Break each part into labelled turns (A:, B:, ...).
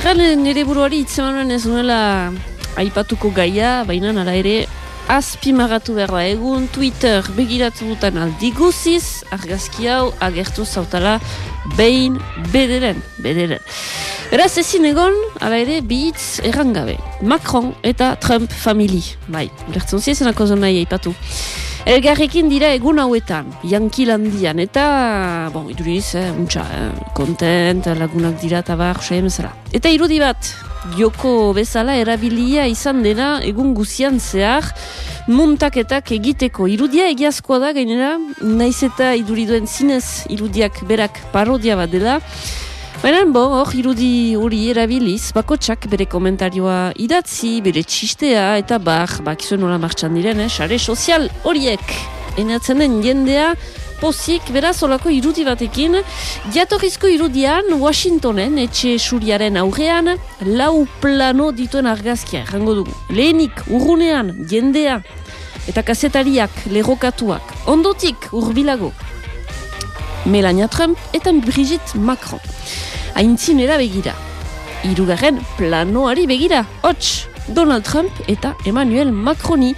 A: Erran nire buruari itzemanen ez nuela aipatuko gaia, baina nara ere azpimagatu behar da egun Twitter begiratu dutan aldi guziz, argazki hau agertu zautala behin bederen, bederen. Beraz ezin egon, ala ere, bitz errangabe. Macron eta Trump famili. Bai, lertzen ziezenako zonai aipatu. Elgarrekin dira egun hauetan, jankilandian, eta, bon, iduriz, eh, untxa, eh, kontent, lagunak dira, eta bar, Eta irudi bat, joko bezala erabilia izan dena egun guzian zehar, muntaketak egiteko. Irudia egiazkoa da gainera, naiz eta iduriduen zinez irudiak berak parodia bat dela, Baina, bo, hor, irudi hori erabiliz, bakotsak bere komentarioa idatzi, bere txistea, eta bar, bakizuen nola martxan diren, eh, sare sozial horiek. Enatzen den jendea, pozik, beraz, olako irudi batekin, diatorrizko irudian, Washingtonen, etxe suriaren aurrean, lau plano dituen argazkia, jango dugu. Lehenik, urrunean, jendea, eta kasetariak, lerokatuak, ondotik, urbilago, Melania Trump eta Brigitte Macron haintzinera begira. Irugarren planoari begira, hots, Donald Trump eta Emmanuel Macroni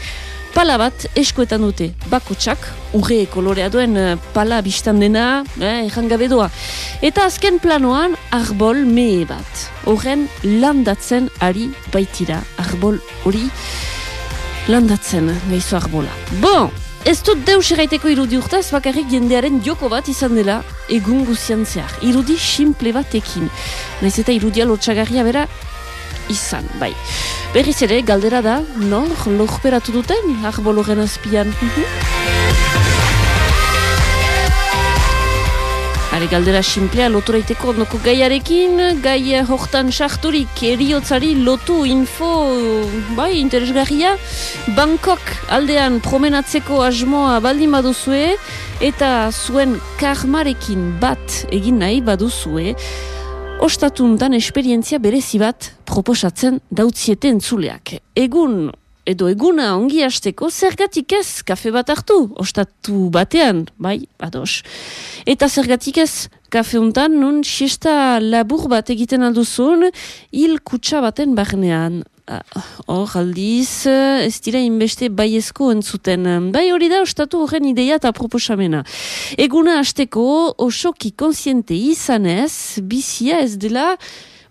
A: pala bat eskuetan dute bakotsak, urre kolorea duen eh, pala biztan dena, eh, gabe doa. Eta azken planoan arbol mehe bat. Horren landatzen ari baitira arbol hori landatzen gaizu arbola. Bon, Ez dut deus erraiteko irudi urtaz, bakarrik jendearen joko bat izan dela egun guzian zehar. Irudi simple batekin. Naiz eta irudia lotxagarria bera izan, bai. Berriz ere, galdera da, no, lorperatu duten, arboloren azpian. Mhm. Are galdera simplea lotoraiteko ondoko gaiarekin, gai hortan sarturik eriotzari lotu info, bai, interesgarria, Bangkok aldean promenatzeko asmoa baldin baduzue, eta zuen karmarekin bat egin nahi baduzue, ostatuntan esperientzia berezi bat proposatzen dautzieten zuleak. Egun edo eguna ongi hasteko zergatik ez kafe bat hartu, ostatu batean, bai, ados. Eta zergatik ez kafe untan nun siesta labur bat egiten alduzun hil kutsa baten barnean. Ah, hor aldiz, ez dira inbeste baiezko entzuten. Bai hori da, ostatu horren ideia eta proposamena. Eguna hasteko osoki konsiente izanez, bizia ez dela,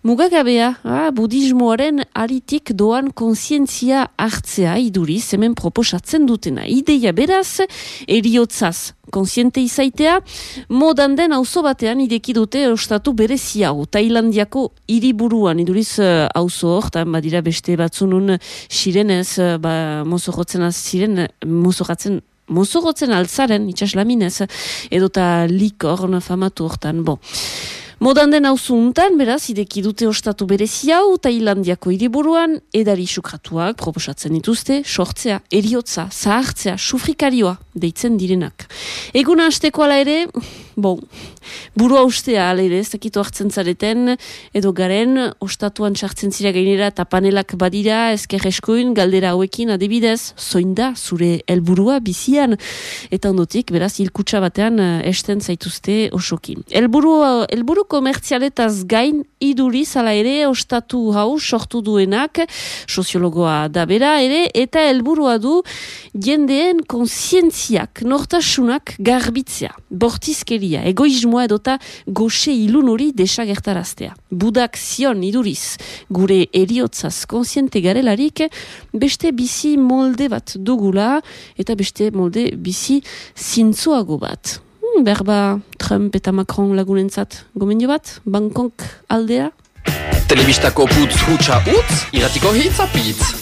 A: Mugagabea, ah, budismoaren aritik doan konsientzia hartzea iduriz, hemen proposatzen dutena. Ideia beraz, eriotzaz konsiente izaitea, modan den auzo batean ideki dute ostatu berezi hau. Tailandiako hiriburuan iduriz auzo hor, badira beste batzunun sirenez, ba, mozogotzen az ziren, mozogatzen mozogotzen altzaren, itxaslaminez, edota likor, famatu hortan, bo. Modan den hauzu untan, beraz, ideki dute ostatu berezi hau, Tailandiako hiriburuan edari sukratuak proposatzen dituzte, sortzea, eriotza, zahartzea, sufrikarioa, deitzen direnak. Eguna hasteko ala ere, bon, burua ustea ala ere, ez dakitu hartzen zareten, edo garen, ostatuan sartzen zira gainera, eta panelak badira, ezker eskoin, galdera hauekin, adibidez, zoin da, zure helburua bizian, eta ondotik, beraz, hilkutsa batean, eh, esten zaituzte osokin. Elburu, elburu komertzialetaz gain, iduri zala ere, ostatu hau, sortu duenak, soziologoa da bera ere, eta helburua du, jendeen konsientzia bereziak, nortasunak garbitzea, bortizkeria, egoismoa edota goxe ilun hori desagertaraztea. Budak zion iduriz, gure eriotzaz konsiente garelarik, beste bizi molde bat dugula, eta beste molde bizi zintzuago bat. Hmm, berba Trump eta Macron lagunentzat gomendio bat, Bangkok aldea?
B: Telebistako putz hutsa utz, iratiko hitz apitz.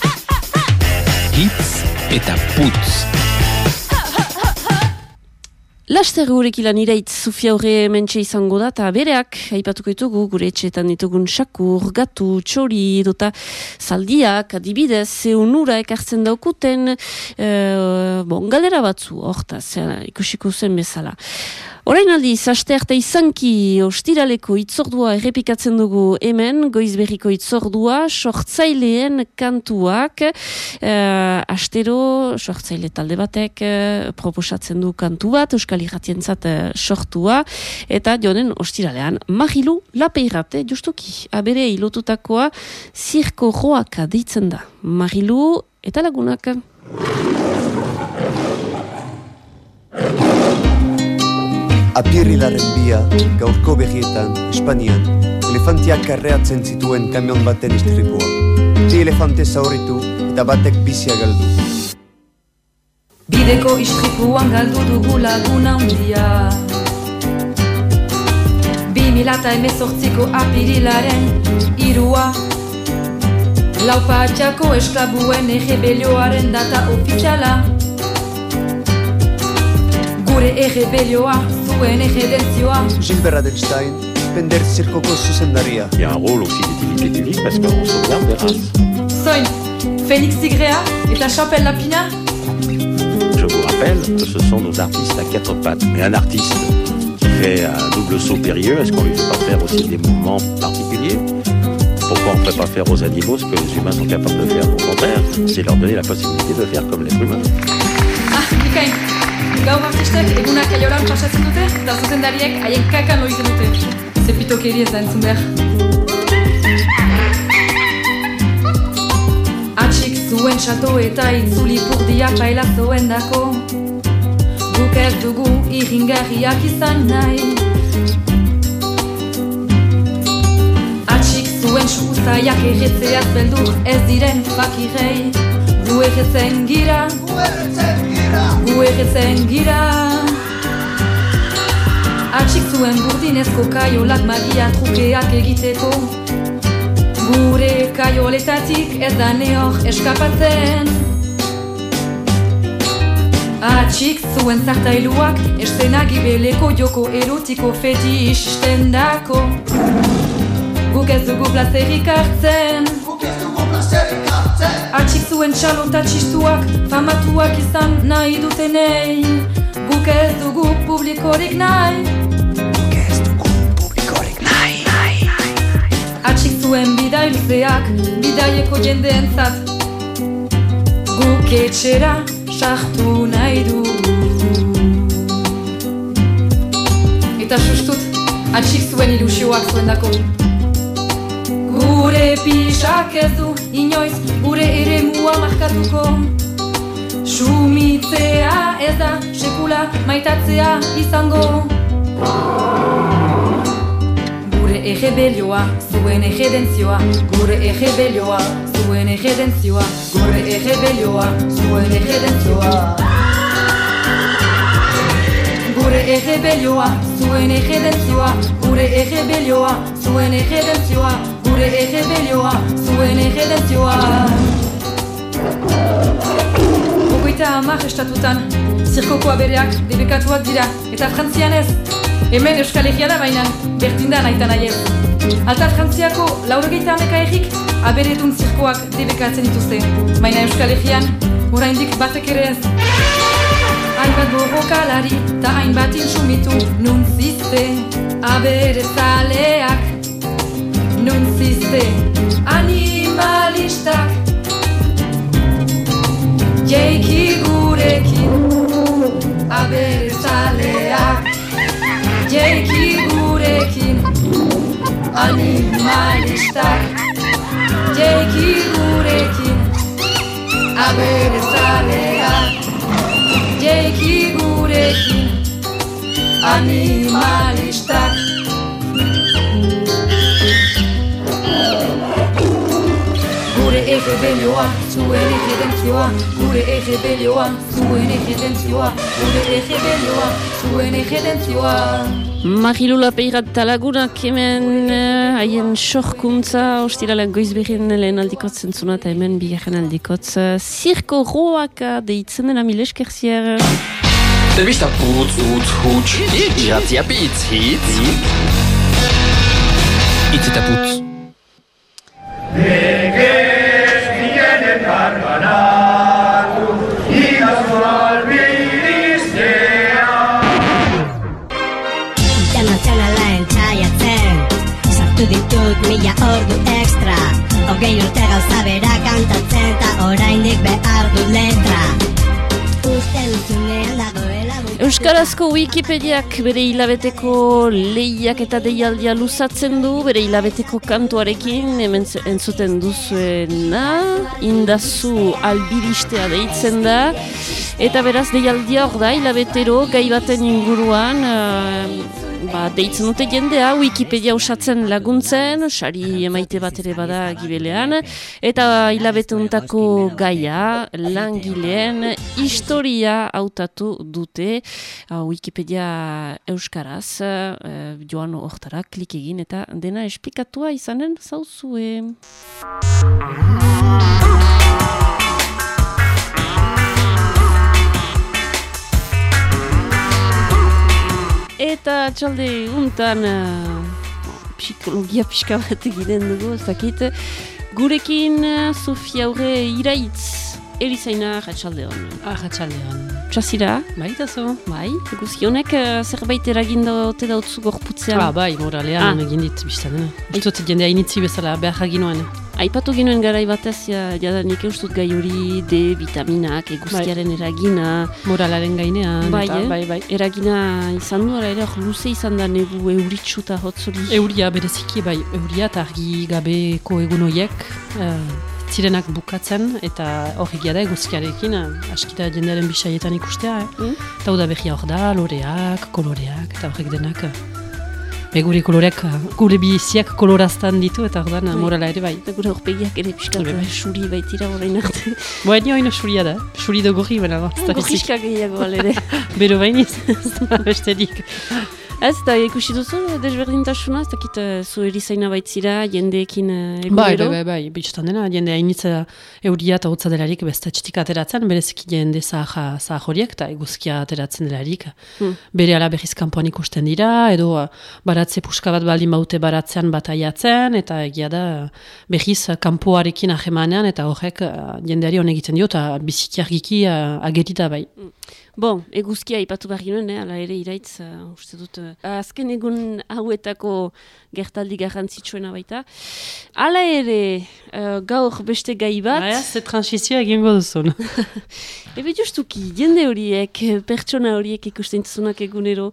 B: Hitz eta putz.
A: Laster gurek ilan iraitz zufia horre mentxe izango da, eta bereak, haipatuko ditugu, gure etxetan ditugun sakur, gatu, txori, dota zaldiak, adibidez, zeunura ekartzen daukuten, e, bon, galera batzu, hortaz, ikusiko zen bezala. Horain aldi, zaste arte izanki ostiraleko itzordua errepikatzen dugu hemen, goizberriko itzordua, sortzaileen kantuak, uh, astero, sortzaile talde batek, uh, proposatzen du kantu bat, Euskal Irratien zat uh, sortua, eta jonen ostiralean, Marilu Lapeirate, justuki, abere ilotutakoa, zirko roaka deitzen da. Marilu eta lagunak.
C: Apirrilaren bia, gaurko berrietan, Espanian, elefantiak karreatzen zituen kamion baten istripua. Bi elefante zauritu eta batek bizia galdu.
D: Bideko istripuan galdu dugu laguna hundia. Bi milata emezortziko apirilaren irua. Laupa atxako esklabuen egebelioaren data ofiziala. Egebelioa zuen egedentzioa
C: Gilbert Adelstein, Pender Zirkoko zuzendaria.
E: Il y a un rôle aussi d'utilité publique parce qu'on sauvegarde des races.
D: Zoin, Félix Tigrea eta Chapelle Lapina
E: Je vous rappelle que ce sont nos artistes à quatre pattes. Mais un artiste qui fait un double saut périlleux, est-ce qu'on lui fait pas faire aussi des mouvements particuliers? Pourquoi on ne ferait pas faire aux animaux ce que les humains sont capables de faire? Au contraire, c'est leur donner la possibilité de faire comme l'être humain.
D: Gaur artistek egunak aiolan pasatzen dute eta zuzendariek haien kakan egiten dute. Zepitokeri ez da entzun behar. Atxik zuen txato eta itzuli purdiak baila zoen dako Guk ez dugu irringarriak izan nahi Atxik zuen suzaiak erretzeaz beldur ez diren fakirei Gu erretzen gira, gu erretzen gira. Atxik zuen burdinezko kaiolak magia trukeak egiteko. Gure kaioletatik ez da neor eskapatzen. Atxik zuen zartailuak estena gibeleko joko erotiko fetixten dako. Guk ez dugu plazerik hartzen Atxik zuen txalota txistuak famatuak izan nahi dutenei. Guk ez dugu publikorik nahi. Atxik zuen bidai luzeak, bidaieko jendeentzat. Guk etxera sartu nahi dugu. Eta sustut, atxik zuen ilusioak zuen Gure pixak ez du inoiz gure ere mua markatuko. Sumitzea ez da sekula maitatzea izango. Gure egebelioa, zuen egedentzioa Gure egebelioa, zuen egedentzioa Gure egebelioa, zuen egedentzioa Gure egebelioa, zuen egedentzioa Gure egebelioa, zuen egedentzioa Gure egebelioa, zuen egedentzioa Hogeita hamar estatutan, zirkoko abereak debekatuak dira Eta frantzian ez, hemen Euskal Herria da bainan, bertinda naita nahi ez. Alta Frantziako laurogeita hameka errik aberedun zirkoak debekatzen dituzte. Baina Euskal Herrian, oraindik batek ere ez. Hainbat borrokalari eta hainbat insumitu nun zizte abere nun zizte animalistak. Jeiki gurekin abere zaleak jeiki gurekin animalistak. Jeiki gurekin abere zaleak jeiki gurekin animalistak Gure egebelioa, zuen egedentzioa Gure egebelioa, zuen egedentzioa Gure egebelioa, zuen egedentzioa
A: Marilula peirat talagunak hemen eh, haien sorkuntza ostiralean goizberien lehen aldikotzen zuna eta hemen bigarren aldikotz zirko roaka deitzen dena mile eskerzier
B: Telebista putz, utz, huts, irratia pitz, hitz. Hitz eta putz.
F: Hogei urte gauza bera kantatzen Ta oraindik behar dut letra. Uste duzunean dagoela.
A: Euskarazko Wikipediak bere hilabeteko lehiak eta deialdia luzatzen du, bere hilabeteko kantuarekin, hemen entzuten duzuena, indazu albiristea deitzen da, eta beraz deialdia hor da, hilabetero, gai baten inguruan, eh, ba, deitzen dute jendea, Wikipedia usatzen laguntzen, sari emaite bat ere bada gibelean, eta hilabetuntako gaia, langileen historia hautatu dute, uh, Wikipedia euskaraz, uh, joan hortara klik egin eta dena esplikatua izanen zauzue. Eta txalde untan uh, psikologia pixka bat egiten dugu, ez dakit. Gurekin uh, Sofia Aurre iraitz, erizaina ratxalde hon.
G: Arratxaldean.
A: Txasira,
G: Baita zo?
A: bai, guzionek uh, zerbait eragin daute dautzu gorputzean.
G: Ah, bai, moralean
A: Ah.
G: egin dit biztan. Eh? Uztot jendea initzi bezala behar ginoen.
A: Aipatu ginoen garai batez, ja, jadanik eustut gai hori D vitaminak, eguzkiaren eragina,
G: Moralaren gainean.
A: Bai,
G: eta,
A: eh?
G: bai, bai.
A: eragina izan du, ere hor luze izan da negu euritsu eta hotzori.
G: Euria bereziki, bai, euria eta argi gabeko egun horiek eh, zirenak bukatzen eta hor egia da eguzkiarekin askita jendearen bisaietan ikustea. Eh?
A: Mm.
G: Eta da behia hor da, loreak, koloreak, eta horrek denak eh, be gure koloreak, eh, gure biziak koloraztan ditu eta hor
A: Bai.
G: morala ere bai.
A: Eta gure horpegiak ere pixkat
G: Bai,
A: suri baitira horrein arte.
G: Boa, nio haino suria da, suri da gorri, baina, da.
A: Gorriska gehiago alere.
G: Bero bainiz, ez da besterik.
A: Ez da ikusi duzu desberdintasuna, ez dakit eh, zu erizaina baitzira jendeekin
G: Bai,
A: egunero.
G: bai, bai, bai, bitxotan dena, jende hainitza euria eta hotza delarik beste txitik ateratzen, bereziki jende zahar horiek eta eguzkia ateratzen delarik.
A: Hmm.
G: Bere ala berriz kanpoan ikusten dira, edo uh, baratze puska bat baldin baute baratzean bataiatzen, eta egia da uh, berriz uh, kanpoarekin ahemanean, eta horrek uh, jendeari egiten dio, eta biziki argiki uh, agerita bai.
A: Bon, eguzkia ipatu behar ginoen, eh, ala ere iraitz, uh, uste dut, eh, azken egun hauetako gertaldi garrantzitsuena baita. Hala ere, eh, gaur beste gai bat,
G: Baina, ze transizioa egingo duzun.
A: ebe justuki, jende horiek, pertsona horiek ikusten zunak egunero,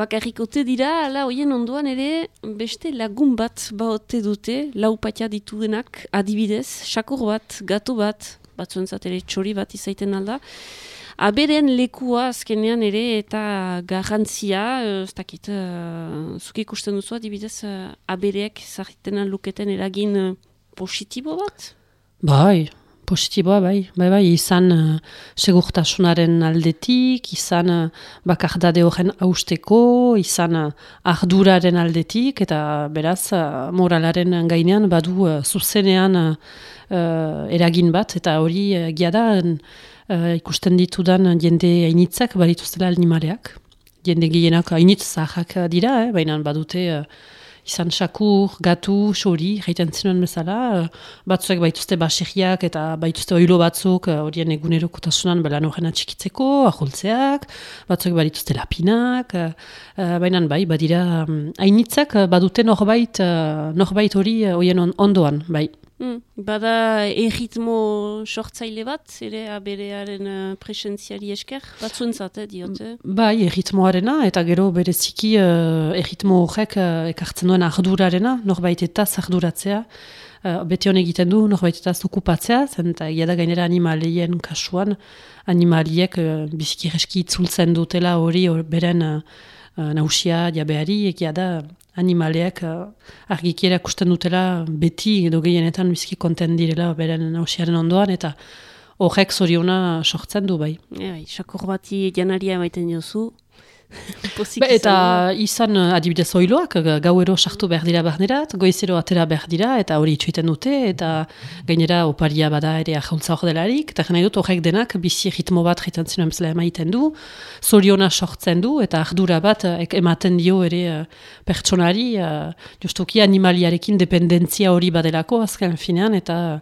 A: bakarrik ote dira, ala hoien ondoan ere, beste lagun bat baote dute, lau patia dituenak, adibidez, sakur bat, gato bat, batzuentzat ere txori bat izaiten alda, Aberen lekua azkenean ere eta garrantzia, eh, ez dakit, uh, zuk ikusten duzu adibidez, uh, abereek zarritena luketen eragin eh, positibo bat?
G: Bai, positiboa bai. Bai, bai, izan uh, segurtasunaren aldetik, izan uh, bakardade horren hausteko, izan uh, arduraren aldetik, eta beraz uh, moralaren gainean badu uh, zuzenean uh, uh, eragin bat, eta hori uh, egia da uh, ikusten ditudan jende hainitzak badituztela animaleak. Jende gehienak hainitz zahak dira, eh? baina badute uh, izan sakur, gatu, xori, jaiten zinuen bezala, eh, batzuek baituzte baserriak eta baituzte oilo batzuk eh, horien egunerokotasunan belan horren atxikitzeko, aholtzeak, batzuek badituzte lapinak, eh, eh, baina bai, badira, mm, hainitzak eh, badute norbait, eh, hori eh, horien on- ondoan, bai.
A: Hmm, bada erritmo sortzaile bat, ere aberearen uh, presentziari esker, batzuentzat, eh, diote.
G: Bai, erritmoarena, eta gero bereziki uh, erritmo horrek uh, ekartzen duen ardurarena, norbait eta arduratzea, uh, beti hon egiten du, norbait eta okupatzea, zen eta egia da gainera animalien kasuan, animaliek uh, biziki reski itzultzen dutela hori hor beren uh, nausia jabeari, egia da animaleak uh, argiki erakusten dutela beti edo gehienetan biziki konten direla beren nausiaren ondoan, eta horrek zoriona sortzen du bai.
A: E, bai, sakur bati janaria emaiten diozu. Pozik
G: Ba, eta izan uh, adibidez oiloak, ga- gauero sartu behar dira barnerat, goizero atera behar dira, eta hori itxuiten dute, eta gainera oparia bada ere ahuntza hor delarik, eta nahi dut horrek denak bizi ritmo bat jaitan zinuen bezala emaiten du, zoriona sortzen du, eta ardura bat uh, ek- ematen dio ere pertsonari, justuki animaliarekin dependentzia hori badelako azken finean, eta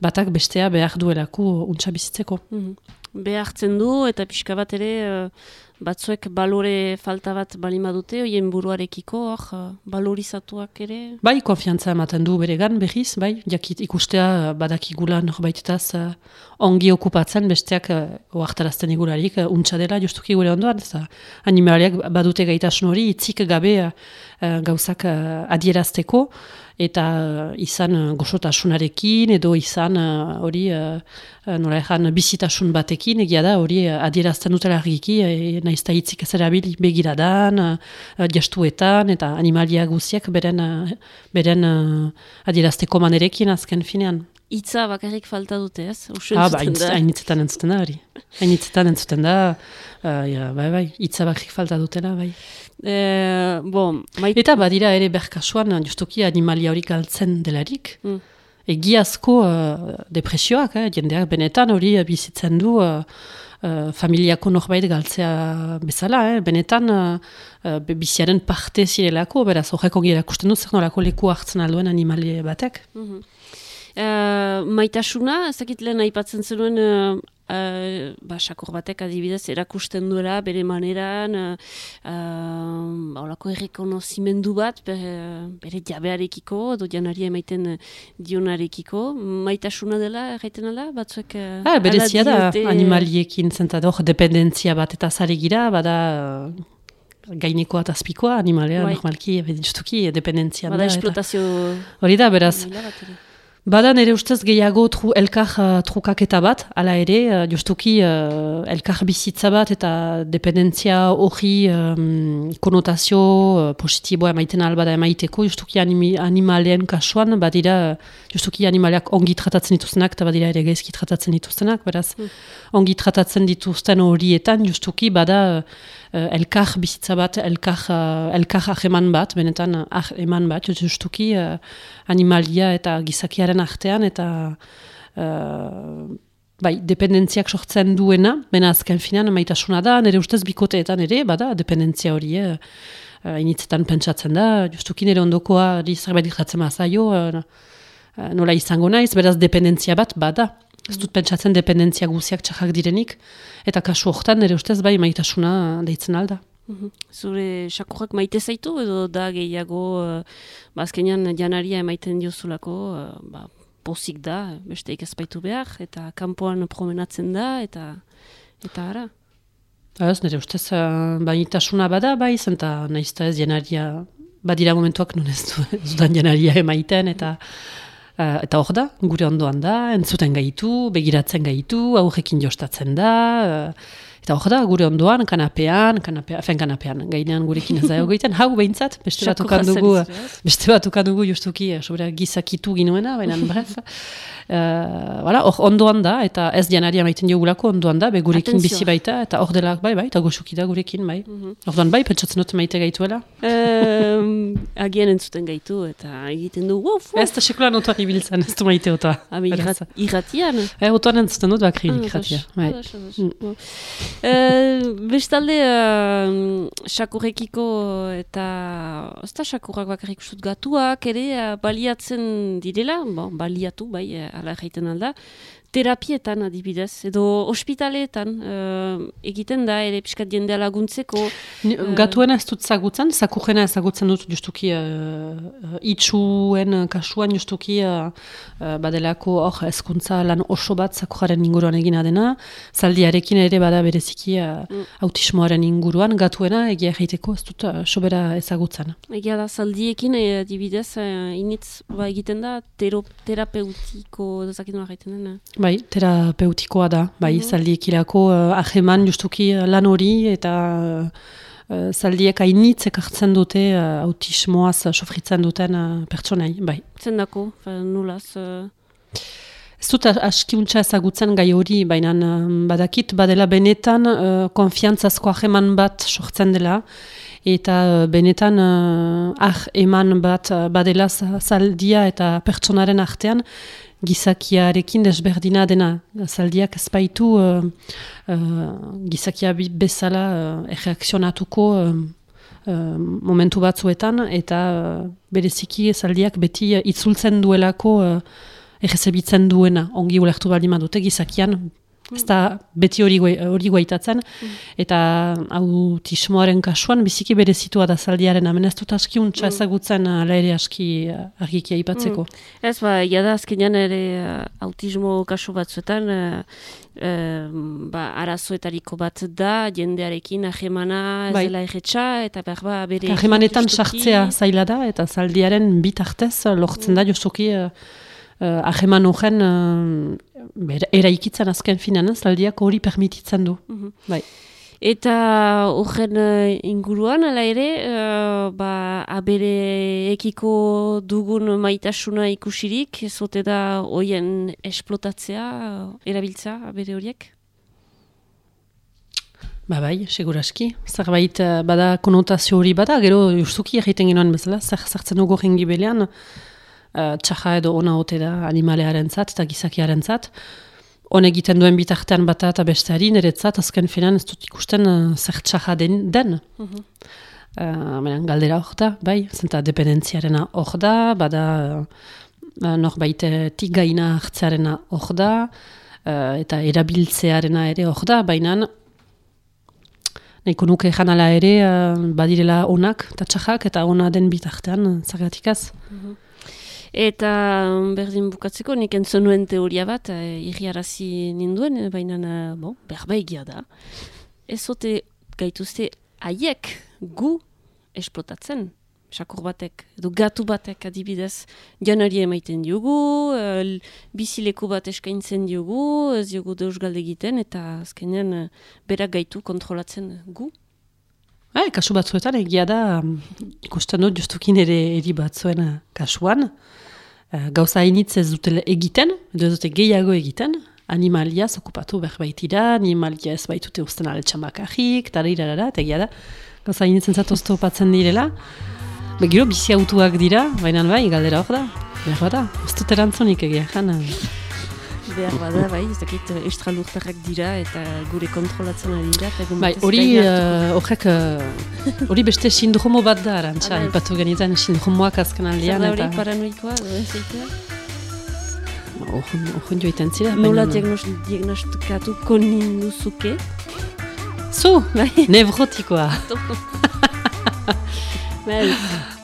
G: batak bestea behar duelako untsa bizitzeko.
A: Mhm. Behartzen du, eta pixka bat ere, uh, batzuek balore falta bat balima dute, oien buruarekiko, hor, uh, balorizatuak ere?
G: Bai, konfiantza ematen du beregan behiz, bai, jakit ikustea badakigula norbaitetaz uh, ongi okupatzen, besteak uh, oartarazten igularik, uh, untsa dela, justuki gure ondoan, ez animaliak badute gaitasun hori, itzik gabe uh, gauzak uh, adierazteko, eta uh, izan uh, goxotasunarekin edo izan uh, hori nola ezan bizitasun batekin egia da hori adierazten dutela argiki e, naiz eta hitzik ez erabil begiradan gestuetan eta animalia guziak beren, beren adierazteko manerekin azken finean
A: Itza bakarrik falta dute, ez?
G: Ah, ba, hainitzetan entzuten da, hori. Hainitzetan entzuten da, uh, ja, bai, bai, itza bakarrik falta dutela, bai.
A: E, bon,
G: mait... Eta badira ere berkasuan justuki animalia hori galtzen delarik. Mm. Egiazko uh, depresioak, eh, jendeak benetan hori bizitzen du uh, uh, familiako norbait galtzea bezala. Eh, benetan uh, biziaren parte zirelako, beraz horreko gira kusten dut zer nolako leku hartzen alduen animalia batek. Mm -hmm.
A: Uh, maitasuna, ezakit lehen aipatzen zenuen Uh, ba, sakur batek adibidez erakusten duela bere maneran uh, uh, olako errekonozimendu bat bere, bere jabearekiko edo janaria emaiten dionarekiko. Maitasuna dela erraiten ala batzuek uh,
G: ah, berezia da animaliekin zentador dependentzia bat eta zari gira bada gaineko atazpikoa animalea bai. normalki justuki dependentzia
A: bada esplotazio
G: hori da beraz Bada nire ustez gehiago tru, elkar uh, trukaketa bat, ala ere, uh, justuki uh, elkar bizitza bat eta dependentzia hori um, konotazio uh, positiboa emaiten albada emaiteko, justuki animi, animalien kasuan, badira justuki animaliak ongi tratatzen dituztenak eta badira ere gaizki tratatzen dituztenak, beraz, mm. ongi tratatzen dituzten horietan, justuki bada uh, elkar bizitza bat, elkar, uh, elkar aheman bat, benetan aheman bat, justuki uh, animalia eta gizakiaren artean, eta uh, bai, dependentziak sortzen duena, bena azken finan, maitasuna da, nire ustez bikoteetan ere, bada, dependentzia hori, eh, initzetan pentsatzen da, justuki nire ondokoa, zerbait ikratzen mazaio, uh, nola izango naiz, beraz, dependentzia bat, bada, Ez dut pentsatzen dependentzia guziak txakak direnik, eta kasu horretan nire ustez bai maitasuna deitzen alda.
A: Mhm. Zure sakurrak maite zaitu edo da gehiago uh, bazkenean janaria emaiten diozulako uh, ba, pozik da, beste ikazpaitu behar, eta kanpoan promenatzen da, eta eta ara.
G: Ez, nire ustez, uh, baitasuna bada, bai, zenta nahizta ez janaria, badira momentuak non ez dudan janaria emaiten, eta Uh, eta hor da, gure ondoan da, entzuten gaitu, begiratzen gaitu, aurrekin jostatzen da, uh, Eta hor da, gure ondoan, kanapean, kanapean, fen kanapean, gainean gurekin ez da egoiten, hau behintzat, beste bat ukan dugu, beste bat ukan dugu justuki, eh, sobera gizakitu ginoena, baina bref. Uh, voilà, hor ondoan da, eta ez dianaria maiten diogulako ondoan da, be gurekin bizi baita, eta hor dela, bai, bai, eta goxuki da gurekin, bai. Mm -hmm. bai, pentsatzen dut maite gaituela.
A: Um, agian entzuten gaitu, eta egiten du, wow,
G: Ez da sekulan otuan ibiltzen, ez du maite otoa.
A: Abi, irratian?
G: Eh, otuan entzuten dut, bakri, ah, irratia. Bai.
A: Uh, bestalde, uh, eta ez da sakurrak bakarrik usut gatuak ere uh, baliatzen direla, bon, baliatu, bai, uh, ala jaiten alda, terapietan adibidez, edo ospitaleetan uh, egiten da, ere piskat jendea laguntzeko.
G: Uh, Gatuena ez dut zagutzen, zakurrena ezagutzen dut justuki uh, itxuen kasuan justuki uh, badelako hor ezkuntza lan oso bat zakurraren inguruan egina dena, zaldiarekin ere bada bereziki uh, autismoaren inguruan, gatuena egia egiteko ez dut uh, sobera ezagutzen.
A: Egia da, zaldiekin adibidez, uh, initz ba, egiten da, terapeutiko, dezakit nola egiten dena.
G: Bai, terapeutikoa da, bai, mm -hmm. zaldiekilako uh, aheman justuki uh, lan hori eta uh, zaldiek hainitzek hartzen dute uh, autismoaz uh, sofritzen duten uh, pertsonai, bai.
A: Zendako, nulaz? Uh...
G: Ez dut askiuntza ezagutzen gai hori, baina badakit badela benetan uh, konfiantzazko aheman bat sortzen dela, eta benetan uh, ah eman bat badela zaldia eta pertsonaren artean, gizakiarekin desberdina dena. Zaldiak ezpaitu uh, uh, gizakia bezala uh, erreakzionatuko uh, uh, momentu batzuetan eta uh, bereziki zaldiak beti itzultzen duelako uh, duena. Ongi ulertu bali dute gizakian Ez da beti hori hori guaitatzen, eta autismoaren kasuan biziki bere zitua da zaldiaren, hemen ez dut aski untsa ezagutzen ala ere aski uh, argiki aipatzeko.
A: Ez, ba, jada azkenean ere eh, autismo kasu batzuetan, eh, eh, ba, arazoetariko bat da, jendearekin ahemana ez
G: Bai.
A: dela erretxa, eta behar ba, bere... Justuki-
G: sartzea zaila da, eta zaldiaren bitartez lortzen da jozuki uh, uh, aheman horren uh, eraikitzen azken finan, zaldiak hori permititzen du. Bai.
A: Eta horren eh, inguruan, ala ere, eh, ba, abere ekiko dugun maitasuna ikusirik, ez ote da hoien esplotatzea, eh, erabiltza abere horiek?
G: Ba bai, seguraski. Zerbait eh, bada konotazio hori bada, gero justuki egiten ginoen bezala, zer zartzen dugu jengi belean, uh, txaja edo ona ote da animalearen zat eta gizakiaren zat. Hon egiten duen bitartean bata eta besteari, niretzat azken finan ez dut ikusten uh, zer txaja den. den. Uh, menen, galdera hor da, bai, zenta dependentziarena hor da, bada uh, norbaitek gaina hartzearena hor da, uh, eta erabiltzearena ere hor da, baina Nahiko nuke janala ere, uh, badirela onak eta txajak eta ona den bitartean, uh, zergatikaz.
A: Eta mm, berdin bukatzeko, nik entzun nuen teoria bat, eh, irriarazi ninduen, eh, baina eh, bon, berba egia da. Ez ote gaituzte haiek gu esplotatzen, sakur batek, edo gatu batek adibidez, janari emaiten diogu, eh, l- bizileku bat eskaintzen diogu, ez diogu deus galde egiten, eta azkenean eh, berak gaitu kontrolatzen gu.
G: Eh, kasu batzuetan egia da, ikusten dut justukin ere eri batzuen uh, kasuan, uh, gauza hainitz ez dutela egiten, edo ez dute gehiago egiten, animalia okupatu berbaitira, animalia ez baitute usten aletxan bakarrik, tara irarara, eta egia da, gauza hainitzen zatozto opatzen direla, Be, gero bizi autuak dira, baina bai, galdera hor da, behar bada, ez dut erantzunik egia, jan, uh,
A: Behar bada, bai, ez dakit, eh, estralurtarrak dira, eta gure kontrolatzen ari dira.
G: Bai, hori uh,
A: hartuko.
G: horrek uh, hori beste sindromo bat da arantxa, ipatu genitzen sindromoak azken
A: Zer
G: aldean
A: da hori
G: eta
A: paranoikoa, edo ez eitea?
G: horren joiten zira.
A: Nola
G: baina-
A: diagnos, diagnostikatuko ninduzuke?
G: Zu,
A: Bai,
G: nevrotikoa.
A: bai,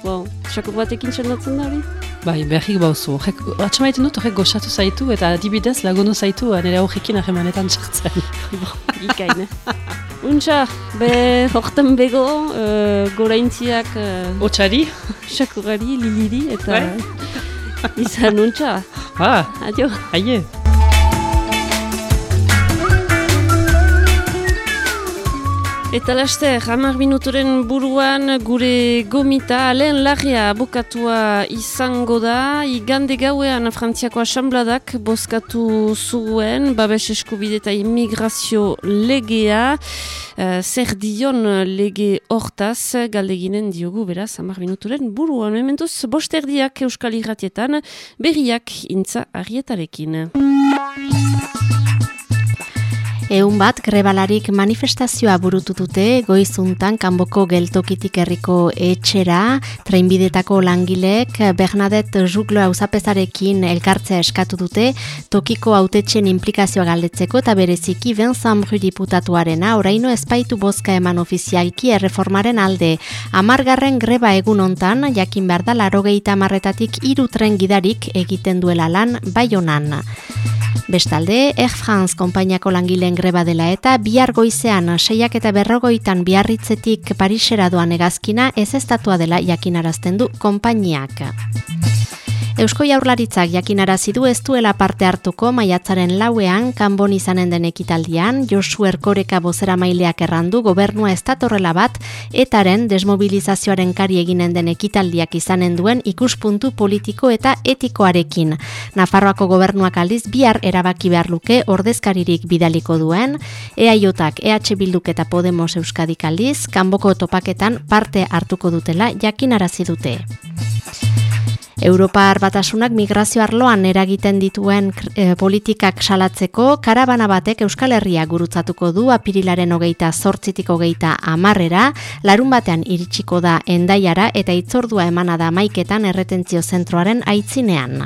A: bon, sakur batekin txandatzen da hori?
G: Bai, beharrik bauzu. Horrek, atxamaiten dut horrek goxatu zaitu eta adibidez lagundu zaitu uh, nire horrekin ahemanetan txartzen.
A: Ikain, eh? Untxa, be, hortan bego, uh, goraintziak uh,
G: Otsari?
A: sakurari, liliri, eta
G: Bai.
A: izan untxa.
G: Ah,
A: Adio.
G: aie.
A: Eta laster, hamar minuturen buruan gure gomita lehen lagia abokatua izango da. Igande gauean Frantziako asambladak bozkatu zuen babes eskubide eta immigrazio legea. Uh, zer dion lege hortaz galdeginen diogu beraz hamar minuturen buruan. Mementuz, bosterdiak euskal irratietan berriak intza arrietarekin.
H: Eun bat grebalarik manifestazioa burutu dute goizuntan kanboko geltokitik herriko etxera, trainbidetako langilek Bernadette Juglo auzapezarekin elkartzea eskatu dute, tokiko autetxen implikazioa galdetzeko eta bereziki Vincent Bru diputatuarena oraino espaitu bozka eman ofizialki erreformaren alde. Amargarren greba egun hontan, jakin behar da larogeita amarretatik hiru tren gidarik egiten duela lan baionan. Bestalde, Air France konpainiako langileen greba dela eta bihar goizean seiak eta berrogoitan biarritzetik Parisera doan egazkina ez estatua dela jakinarazten du konpainiak. Eusko Jaurlaritzak jakinarazi du ez duela parte hartuko maiatzaren lauean kanbon izanen den ekitaldian, Josu Erkoreka bozera maileak errandu gobernua ez datorrela bat, etaren desmobilizazioaren kari eginen den ekitaldiak izanen duen ikuspuntu politiko eta etikoarekin. Nafarroako gobernuak aldiz bihar erabaki behar luke ordezkaririk bidaliko duen, EAJak, EH Bilduk eta Podemos Euskadik aldiz, kanboko topaketan parte hartuko dutela jakinarazi dute. Europar batasunak migrazio arloan eragiten dituen eh, politikak salatzeko karabana batek Euskal Herria gurutzatuko du apirilaren hogeita zortzitik hogeita amarrera, larun batean iritsiko da endaiara eta itzordua emana da maiketan erretentzio zentroaren aitzinean.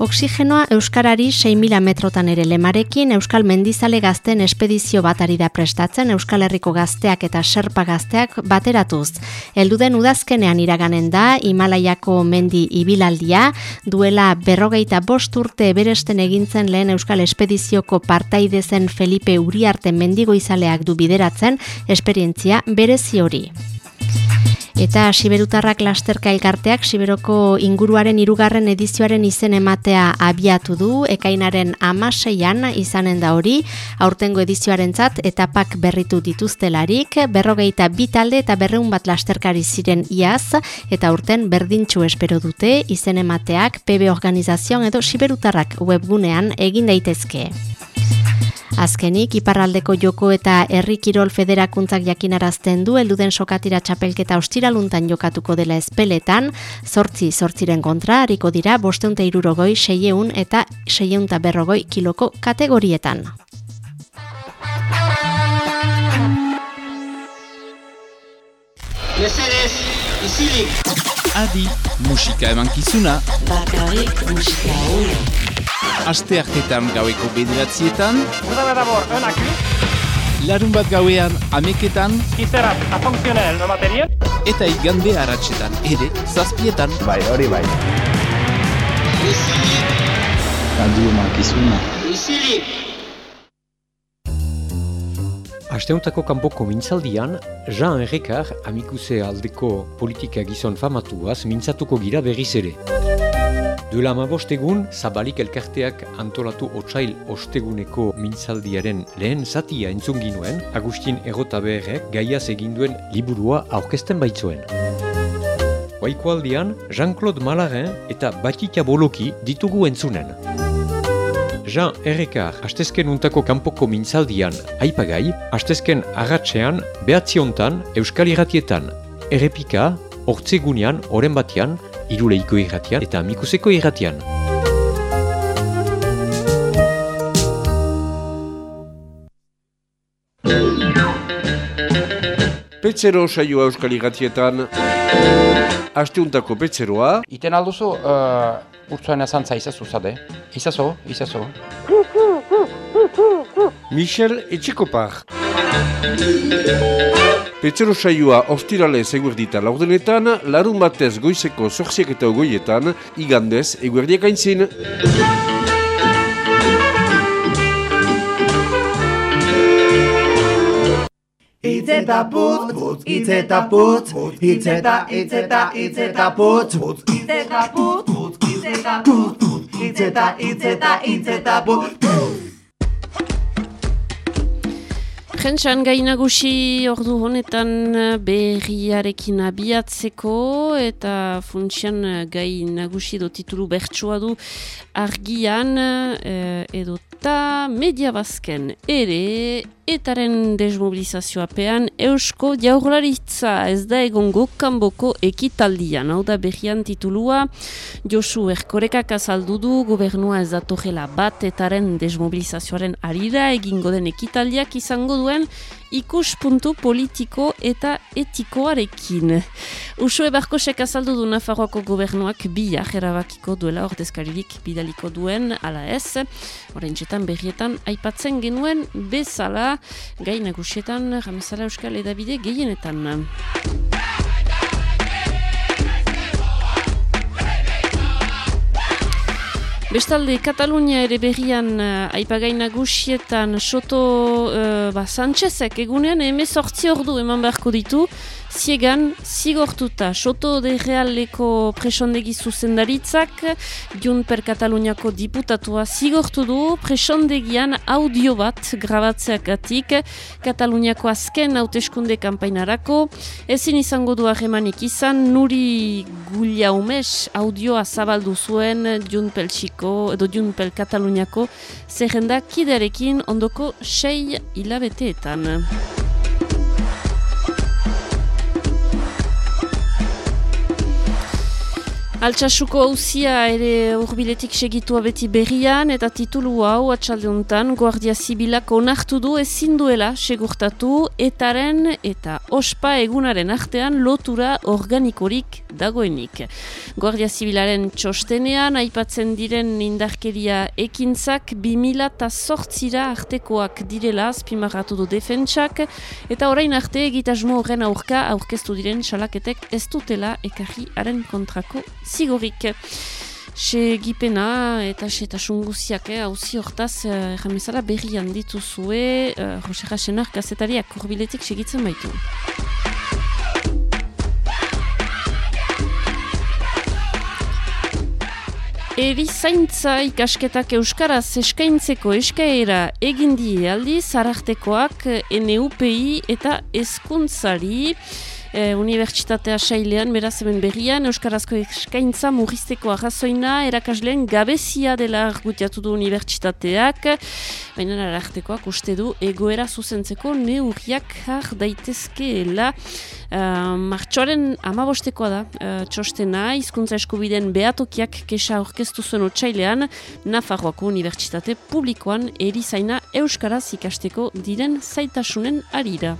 H: Oxigenoa Euskarari 6.000 metrotan ere lemarekin Euskal Mendizale gazten espedizio bat ari da prestatzen Euskal Herriko gazteak eta serpa gazteak bateratuz. Elduden udazkenean iraganen da Himalaiako mendi ibilaldia, duela berrogeita bost urte beresten egintzen lehen Euskal Espedizioko partaide zen Felipe Uriarte mendigo izaleak du bideratzen esperientzia berezi hori. Eta Siberutarrak lasterka elkarteak Siberoko inguruaren hirugarren edizioaren izen ematea abiatu du, ekainaren amaseian izanen da hori, aurtengo edizioarentzat etapak berritu dituztelarik, berrogeita bi talde eta berreun bat lasterkari ziren iaz, eta aurten berdintxu espero dute izen emateak PB Organizazioan edo Siberutarrak webgunean egin daitezke. Azkenik, iparraldeko joko eta herri kirol federakuntzak jakinarazten du elduden sokatira txapelketa ostiraluntan jokatuko dela espeletan, sortzi sortziren kontra, hariko dira, bosteunta irurogoi, seieun eta seieunta berrogoi kiloko kategorietan.
I: Mesedez, izilik!
J: Adi, musika eman kizuna.
K: Bakarik musika hori.
J: Aste hartetan gaueko bederatzietan.
L: Uda bedabor, önaki.
J: Larun bat gauean ameketan.
L: Kizerat, afunkzionel, no material.
J: Eta igande haratsetan, ere, zazpietan.
M: Bai, hori bai.
I: Izilik!
M: Adi eman kizuna.
N: Asteuntako kanpoko mintzaldian, Jean Errekar amikuse aldeko politika gizon famatuaz mintzatuko gira berriz ere. Duela amabostegun, zabalik elkarteak antolatu otsail osteguneko mintzaldiaren lehen zatia entzun ginuen, Agustin Erotaberrek gaiaz eginduen liburua aurkesten baitzuen. Oaiko aldian, Jean-Claude Malarin eta Batita Boloki ditugu entzunen. Jean Errekar, astezken untako kanpoko mintzaldian aipagai, astezken agatzean, behatziontan, euskal irratietan, errepika, hortzegunean, oren batean, iruleiko irratian eta mikuseko irratian.
O: Petzero saioa euskal irratietan, asteuntako petzeroa.
P: Iten alduzu, uh, urtsuan ezantza izazu zade. Izazo, izazo.
O: Michel Etxekopar. Petzero saioa ostirale eguerdita laurdenetan, larun batez goizeko zorziak eta ogoietan, igandez eguerdiak aintzin.
Q: Itzeta putz, putz, itzeta putz, itzeta, itzeta, itzeta putz, itzeta putz, itzeta putz, itzeta, itzeta, itzeta putz.
A: Prentxan gai nagusi ordu honetan berriarekin abiatzeko eta funtsian gai nagusi edo titulu bertsua du argian eh, edo eta media bazken ere etaren desmobilizazioapean eusko jaurlaritza ez da egongo kanboko ekitaldian. Hau da berrian titulua Josu Erkorekak azaldu du gobernua ez datorrela bat etaren desmobilizazioaren arira egingo den ekitaldiak izango duen ikuspuntu politiko eta etikoarekin. Usue Barkosek azaldu du Nafarroako gobernuak biak erabakiko duela ordezkaririk bidaliko duen ala ez. Horrentxetan berrietan aipatzen genuen bezala gai nagusietan ramezala euskal edabide gehienetan. Bestalde, Katalunia ere berrian uh, aipagai nagusietan Soto uh, ba, Sanchezek egunean emezortzi ordu eman beharko ditu Ziegan, zigortuta, Soto de Realeko presondegi zuzendaritzak, Jun per Kataluniako diputatua zigortu du presondegian audio bat grabatzeak atik, Kataluniako azken hauteskunde kampainarako, ezin izango du ahemanik izan, nuri gulia umes audioa zabaldu zuen Jun pel Txiko, edo Jun pel Kataluniako, zerrenda kiderekin ondoko sei hilabeteetan. Altsasuko hauzia ere urbiletik segitua beti berrian eta titulu hau atxalde honetan Guardia Zibilak onartu du ezin duela segurtatu etaren eta ospa egunaren artean lotura organikorik dagoenik. Guardia Zibilaren txostenean aipatzen diren indarkeria ekintzak 2000 eta sortzira artekoak direla azpimarratu du defentsak eta orain arte egitasmo horren aurka aurkeztu diren salaketek ez dutela ekarri haren kontrako zigorik. Segipena eta setasun guziak, hauzi eh, hortaz, eh, jamezala berrian dituzue, eh, Jose Rasenar gazetariak korbiletik segitzen baitu. Eri zaintza ikasketak euskaraz eskaintzeko eskaera egin die aldi zarartekoak NUPI eta eskuntzari e, unibertsitatea sailean, beraz hemen berrian, Euskarazko eskaintza murrizteko arrazoina, erakasleen gabezia dela argutiatu du unibertsitateak, baina arartekoak uste du egoera zuzentzeko neurriak har daitezkeela uh, martxoaren amabostekoa da uh, txostena, hizkuntza eskubiden behatokiak kesa aurkeztu zuen otxailean, Nafarroako Unibertsitate Publikoan erizaina Euskaraz ikasteko diren zaitasunen arira.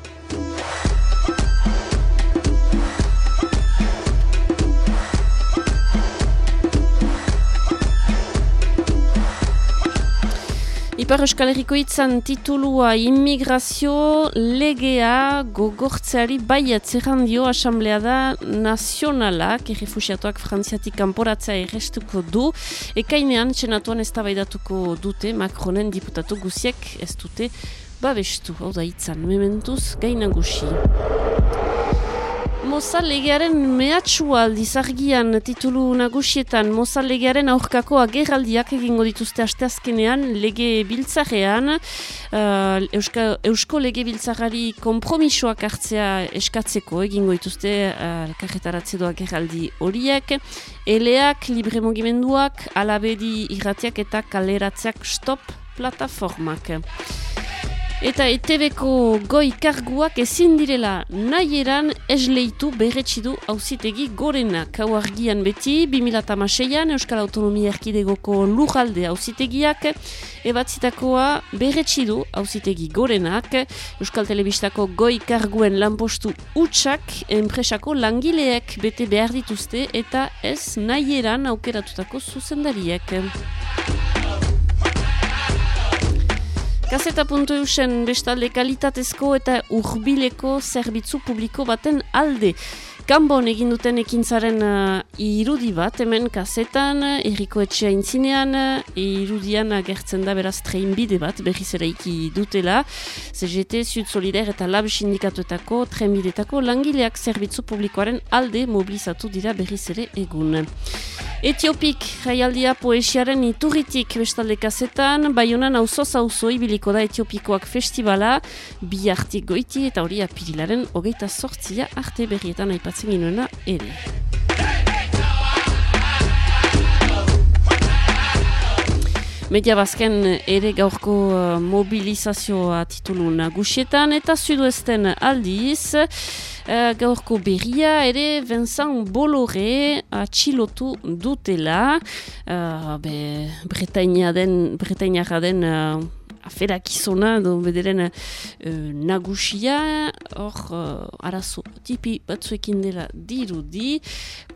A: Ipar Euskal Herriko itzan titulua immigrazio legea gogortzeari baiat zerrandio asamblea da nazionalak errefusiatuak frantziatik kanporatzea errestuko du ekainean txenatuan ez dute Macronen diputatu guziek ez dute babestu hau da itzan mementuz gainagusi. Mozal legearen mehatxua aldizargian titulu nagusietan. Mozal legearen aurkako agerraldiak egingo dituzte asteazkenean lege biltzarean uh, Euska, Eusko lege biltzarari kompromisoak hartzea eskatzeko egingo dituzte uh, karretaratze doa agerraldi horiek. Eleak, libre mugimenduak, alabedi irratiak eta kaleratzeak stop plataformak. Eta ETV-ko goi karguak ezin direla nahi eran esleitu berretxidu hauzitegi gorenak. Hau argian beti, 2006an Euskal Autonomia Erkidegoko lujalde hauzitegiak, ebatzitakoa berretxidu hauzitegi gorenak, Euskal Telebistako goi karguen lanpostu utxak, enpresako langileek bete behar dituzte eta ez nahi eran aukeratutako zuzendariek. Gazeta.eusen bestalde kalitatezko eta urbileko zerbitzu publiko baten alde. Gambon egin duten ekintzaren uh, irudi bat, hemen kasetan, erriko etxea intzinean, irudian agertzen da beraz trenbide bat, berriz ere dutela, CGT, Sud Solider eta Lab Sindikatuetako trenbidetako langileak zerbitzu publikoaren alde mobilizatu dira berriz ere egun. Etiopik, jaialdia poesiaren iturritik bestalde kasetan, bai honan auzoz auzo ibiliko da Etiopikoak festivala, bi goiti eta hori apirilaren hogeita sortzia arte berrietan aipatzen ginuena ere. Media bazken ere gaurko uh, mobilizazioa titulu nagusietan eta sudoesten aldiz, Uh, gaurko berria ere Vincent Bolloré atxilotu dutela uh, be, Bretaña den, den uh, aferak izona, do bederen uh, nagusia, hor uh, arazo tipi batzuekin dela dirudi,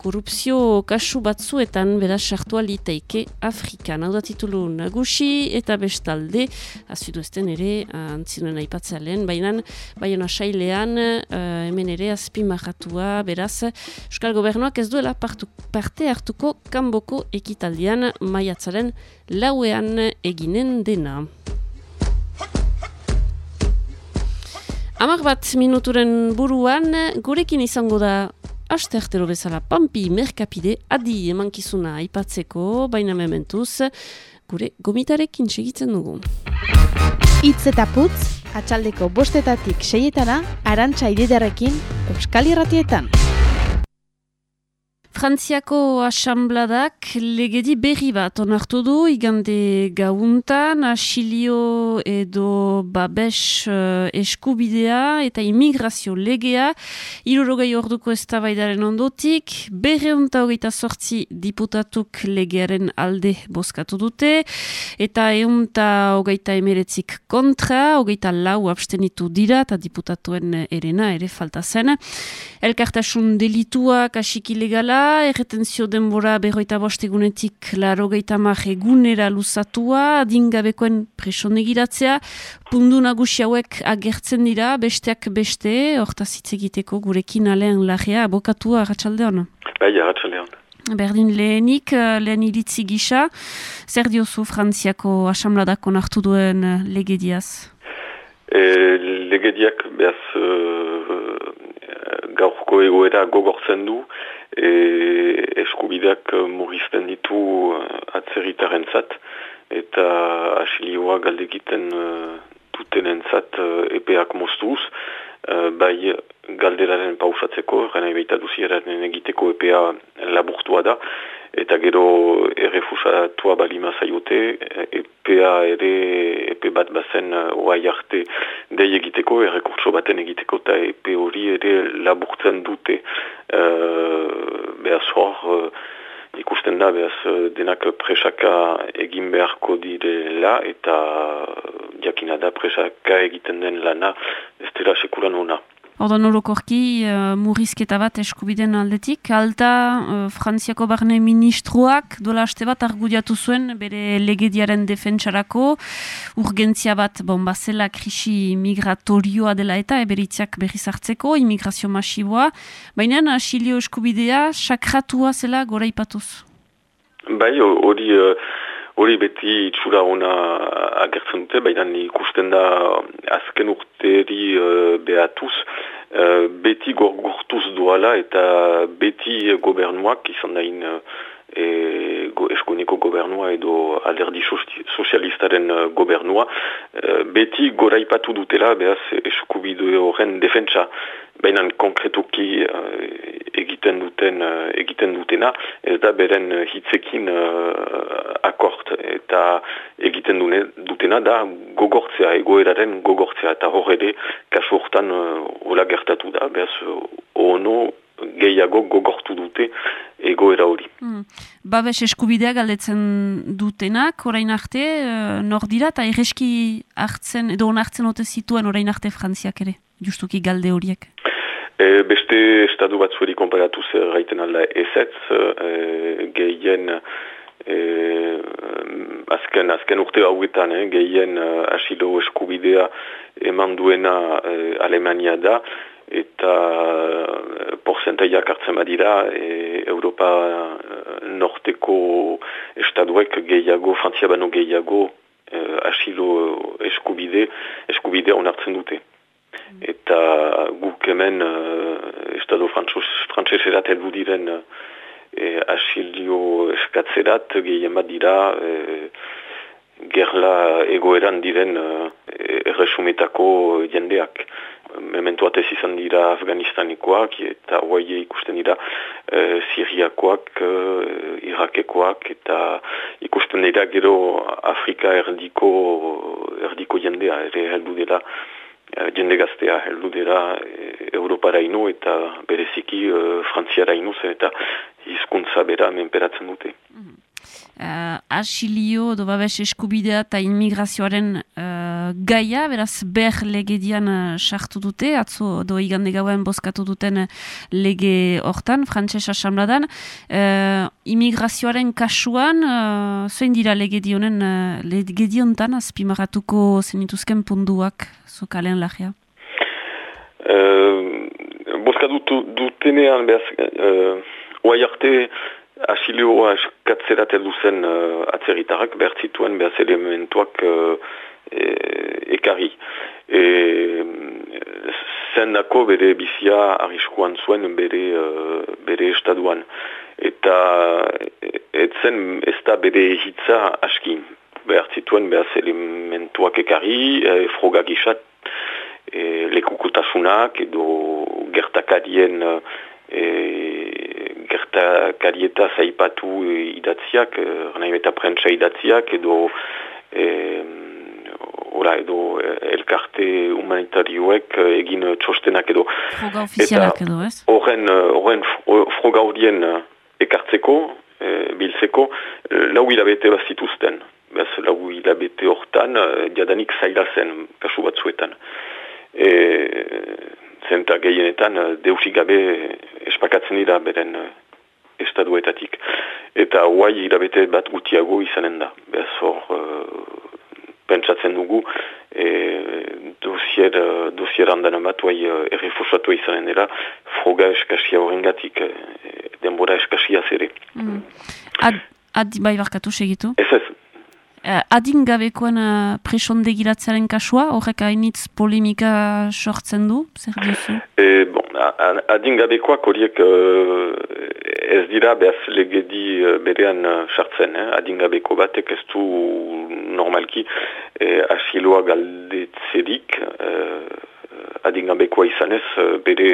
A: korupzio kasu batzuetan bera sartua liteike Afrikan. Hau da titulu nagusi eta bestalde, azidu ezten ere, antzinen aipatzea lehen, baina baina sailean uh, hemen ere azpimarratua, beraz, Euskal Gobernuak ez duela partu, parte hartuko kanboko ekitaldian maiatzaren lauean eginen dena. Amar bat minuturen buruan, gurekin izango da aste artero bezala pampi merkapide adi emankizuna aipatzeko, baina mementuz, gure gomitarekin segitzen dugu.
R: Itz eta putz, atxaldeko bostetatik seietana, arantxa ididarekin, Euskal Irratietan.
A: Frantziako asambladak legedi berri bat onartu du igande gauntan asilio edo babes uh, eskubidea eta imigrazio legea. Irurogei orduko eztabaidaren ondotik berreunta hogeita sortzi diputatuk legearen alde bozkatu dute eta eunta hogeita emeretzik kontra hogeita lau abstenitu dira eta diputatuen erena ere falta zen. Elkartasun delituak asik ilegala erretenzio denbora berroita bostegunetik laro geita egunera luzatua, adingabekoen presonegiratzea, pundu nagusi hauek agertzen dira, besteak beste, hortaz hitz egiteko gurekin alean lagea, abokatua, ratxalde hona?
S: Bai, ratxalde
A: Berdin lehenik, eh, lehen iritzi gisa, zer diozu Frantziako asamladak onartu duen eh, legediaz?
S: E, legediak behaz gaurko egoera gogortzen du, e, eskubideak murrizten ditu uh, atzerritaren zat, eta asilioa galdegiten uh, dutenen zat epeak moztuz, bai galderaren pausatzeko, gana ebeita duzieraren egiteko epea laburtua da, eta gero errefusatua balima zaiote, EPA ere, EPE bat bazen oai arte dei egiteko, errekurtso baten egiteko, eta EPE hori ere laburtzen dute. Uh, behaz hor, uh, ikusten da, behaz denak presaka egin beharko direla, eta jakina da presaka egiten den lana, ez dira sekuran hona.
A: Ordan orokorki uh, murrizketa bat eskubiden aldetik. Alta uh, Frantziako barne ministroak dola haste bat argudiatu zuen bere legediaren defentsarako urgentzia bat bon, bazela krisi migratorioa dela eta eberitziak berriz hartzeko, imigrazio masiboa. Baina asilio eskubidea sakratua zela gora ipatuz.
S: Bai, hori... Uh... Hori beti itxura ona agertzen dute, baina ikusten da azken urteri uh, behatuz, uh, beti gorgurtuz duala eta beti gobernuak izan dain uh, e, go, eskoniko gobernua edo alderdi sozialistaren uh, gobernua, uh, beti goraipatu dutela behaz eskubide horren defentsa, baina konkretuki egiten duten egiten dutena ez da beren hitzekin akort eta egiten dutena da gogortzea egoeraren gogortzea. Eta hor ere kasu hortan hola gertatu da. Behaz ono gehiago gogortu dute egoera hori. Hmm.
A: Babes eskubidea galdetzen dutenak, orain arte, uh, nor dira, eta erreski hartzen, edo onartzen ote zituen orain arte frantziak ere, justuki galde horiek?
S: E, beste estadu bat zueri konparatu zer gaiten alda ezetz, e, gehien e, azken, azken urte hauetan, eh, gehien uh, asilo eskubidea eman duena uh, Alemania da, eta uh, porcentaiak hartzen badira e, Europa uh, norteko estaduek gehiago, Frantzia bano gehiago uh, asilo eskubide, eskubide onartzen dute. Eta guk hemen uh, estado frantzeserat helbu diren uh, asilio eskatzerat gehien bat dira uh, gerla egoeran diren uh, erresumetako jendeak. Memento atez izan dira Afganistanikoak eta hoaie ikusten dira uh, Siriakoak, uh, Irakekoak eta ikusten dira gero Afrika erdiko, erdiko jendea ere heldu dela jende gaztea heldu dela uh, Europara ino eta bereziki uh, Frantziara ino zen eta hizkuntza bera menperatzen dute. Mm
A: uh, asilio edo babes eskubidea eta immigrazioaren uh, gaia, beraz ber legedian uh, sartu dute, atzo do igande gauen bozkatu duten lege hortan, frantses asamladan. Uh, immigrazioaren kasuan, uh, zoin dira legedionen, uh, legediontan azpimaratuko zenituzken punduak zokalean lagia?
S: Uh, bozkatu dutenean, behaz, uh, oai arte, Asilioa eskatzerat heldu zen uh, atzerritarrak behar zituen behaz elementuak uh, e, ekarri. E, zendako bere bizia arriskuan zuen bere, uh, bere estaduan. Eta etzen ez da bere hitza askin. Behar zituen behaz elementuak ekarri, e, frogak isat, e, lekukutasunak edo gertakarien e, gertakarieta zaipatu idatziak, uh, nahi eta prentsa idatziak, edo e, ora, edo elkarte humanitarioek egin txostenak edo.
A: Froga ofizialak edo, ez?
S: Horren, horren froga horien ekartzeko, e, biltzeko, lau hilabete bazituzten. Bez, lau hilabete hortan, diadanik zaila zen, kasu batzuetan. E, zenta gehienetan deusik gabe espakatzen dira beren estaduetatik. Eta guai hilabete bat gutiago izanen da. Bez hor, pentsatzen dugu, e, dosier, dosier handan bat guai errefusatu izanen dira, froga eskasia horrengatik, e, denbora eskasia zere.
A: Mm. Ad, ad, bai barkatu segitu?
S: Ez ez,
A: Uh, adin gabekoen uh, presondegiratzearen kasua, horrek hainitz polemika sortzen du, zer duzu?
S: E, bon, adin gabekoak horiek uh, ez dira behaz legedi uh, berean sartzen, eh? adin gabeko batek ez du normalki eh, asiloa galdetzerik uh, adin gabekoa izanez bere,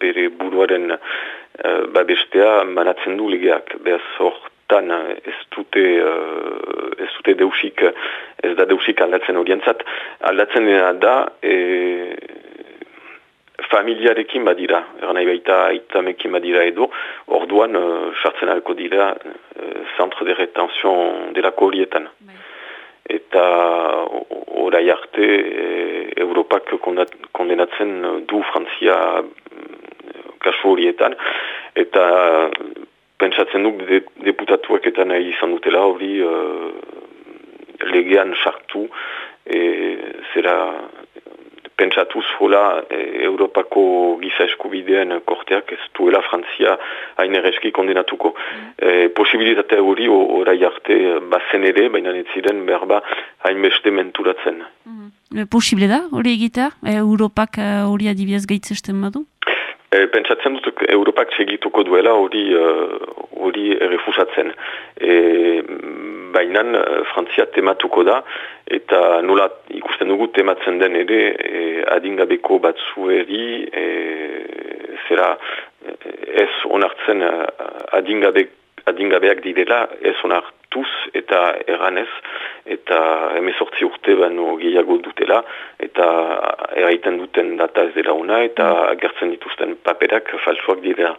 S: bere buruaren uh, babestea manatzen du legeak, behaz hor tan ez dute uh, ez dute deusik ez da deusik aldatzen horientzat aldatzen da e, familiarekin badira. Eranai baita aitamekin badira edo. Orduan sartzen uh, alko dira uh, centre de retention delako horietan. Eta orai arte e, Europak kondenatzen du Frantzia kasu horietan. Eta pentsatzen duk de, deputatuak eta nahi izan dutela hori uh, legean sartu e, zera pentsatuz hola e, Europako giza eskubidean korteak ez duela Frantzia hain erreski kondenatuko. E, posibilitate hori orai arte bazen ere, baina ez ziren berba hain beste menturatzen.
A: Mm. Posible da hori egitea? Europak hori uh, adibiaz gaitzesten badu?
S: E, pentsatzen dut Europak segituko duela hori hori uh, refusatzen. E, Baina Frantzia tematuko da eta nola ikusten dugu tematzen den ere e, adingabeko batzueri e, zera ez onartzen adingabe, adingabeak direla ez onartuz eta eranez eta emezortzi urte bano gehiago dutela eta eraiten duten data ez dela una eta agertzen dituzten paperak falsuak dira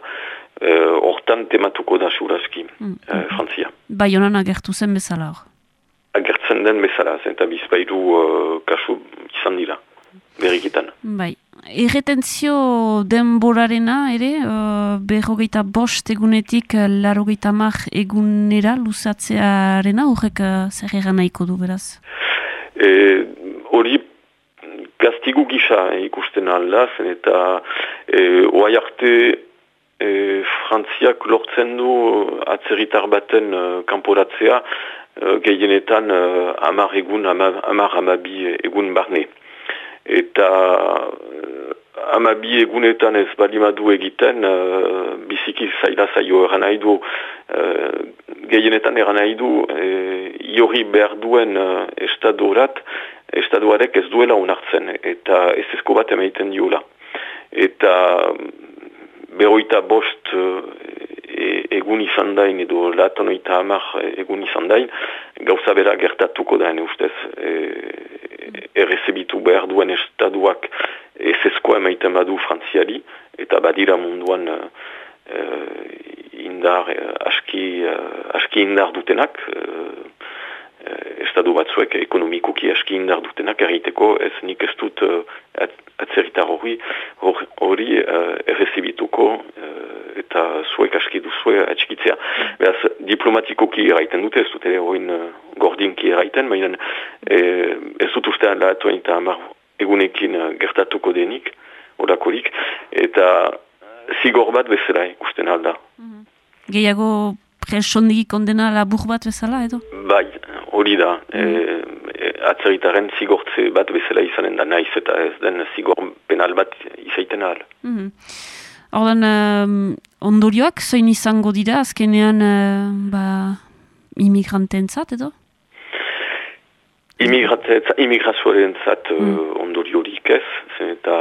S: hortan tematuko da suraski mm. e, Frantzia.
A: Bai honan agertu zen bezala hor?
S: Agertzen den bezala, eta bizpairu uh, kasu izan dira, berrikitan.
A: Bai. Erretentzio denborarena ere, uh, berrogeita bost egunetik larogeita mar egunera luzatzearena, horrek uh, zer egan nahiko du beraz?
S: Hori e, gaztigu gisa ikusten alda, zen eta e, oai arte e, Frantziak lortzen du atzeritar baten uh, kanporatzea uh, gehienetan uh, amar egun, amar, amar amabi egun barne. Eta uh, amabi egunetan ez balimadu egiten uh, biziki zaila zailo eran nahi du uh, gehienetan eran nahi du uh, iori behar duen uh, estadorat estadoarek ez duela onartzen eta ez ezko bat emaiten diola. Eta beroita bost e, egun izan dain edo latonoita hamar egun izan dain gauza bera gertatuko daen ustez e, errezebitu behar duen estaduak ez ezkoa emaiten badu frantziali eta badira munduan e, indar aski, aski indar dutenak estadu batzuek ekonomikoki aski indar dutenak erriteko ez nik ez dut atzeritar hori hori uh, errezibituko uh, eta zuek aski duzue atxikitzea. Beraz, diplomatikoki eraiten dute, ez dute horrein uh, gordinki eraiten, baina eh, ez dut ustean lahatuen eta amar egunekin uh, gertatuko denik, orakorik, eta zigor bat bezala ikusten alda.
A: Mm -hmm. Gehiago presondigi kondena labur bat bezala edo?
S: Bai, hori da. Mm atzerritaren zigortze bat bezala izanen da naiz eta ez den zigor penal bat izaiten ahal.
A: Mm -hmm. Ordan, um, ondorioak zein izango dira azkenean uh, ba, imigrantentzat edo?
S: Imigrazioaren zat mm. uh, ondoriorik ez, zen eta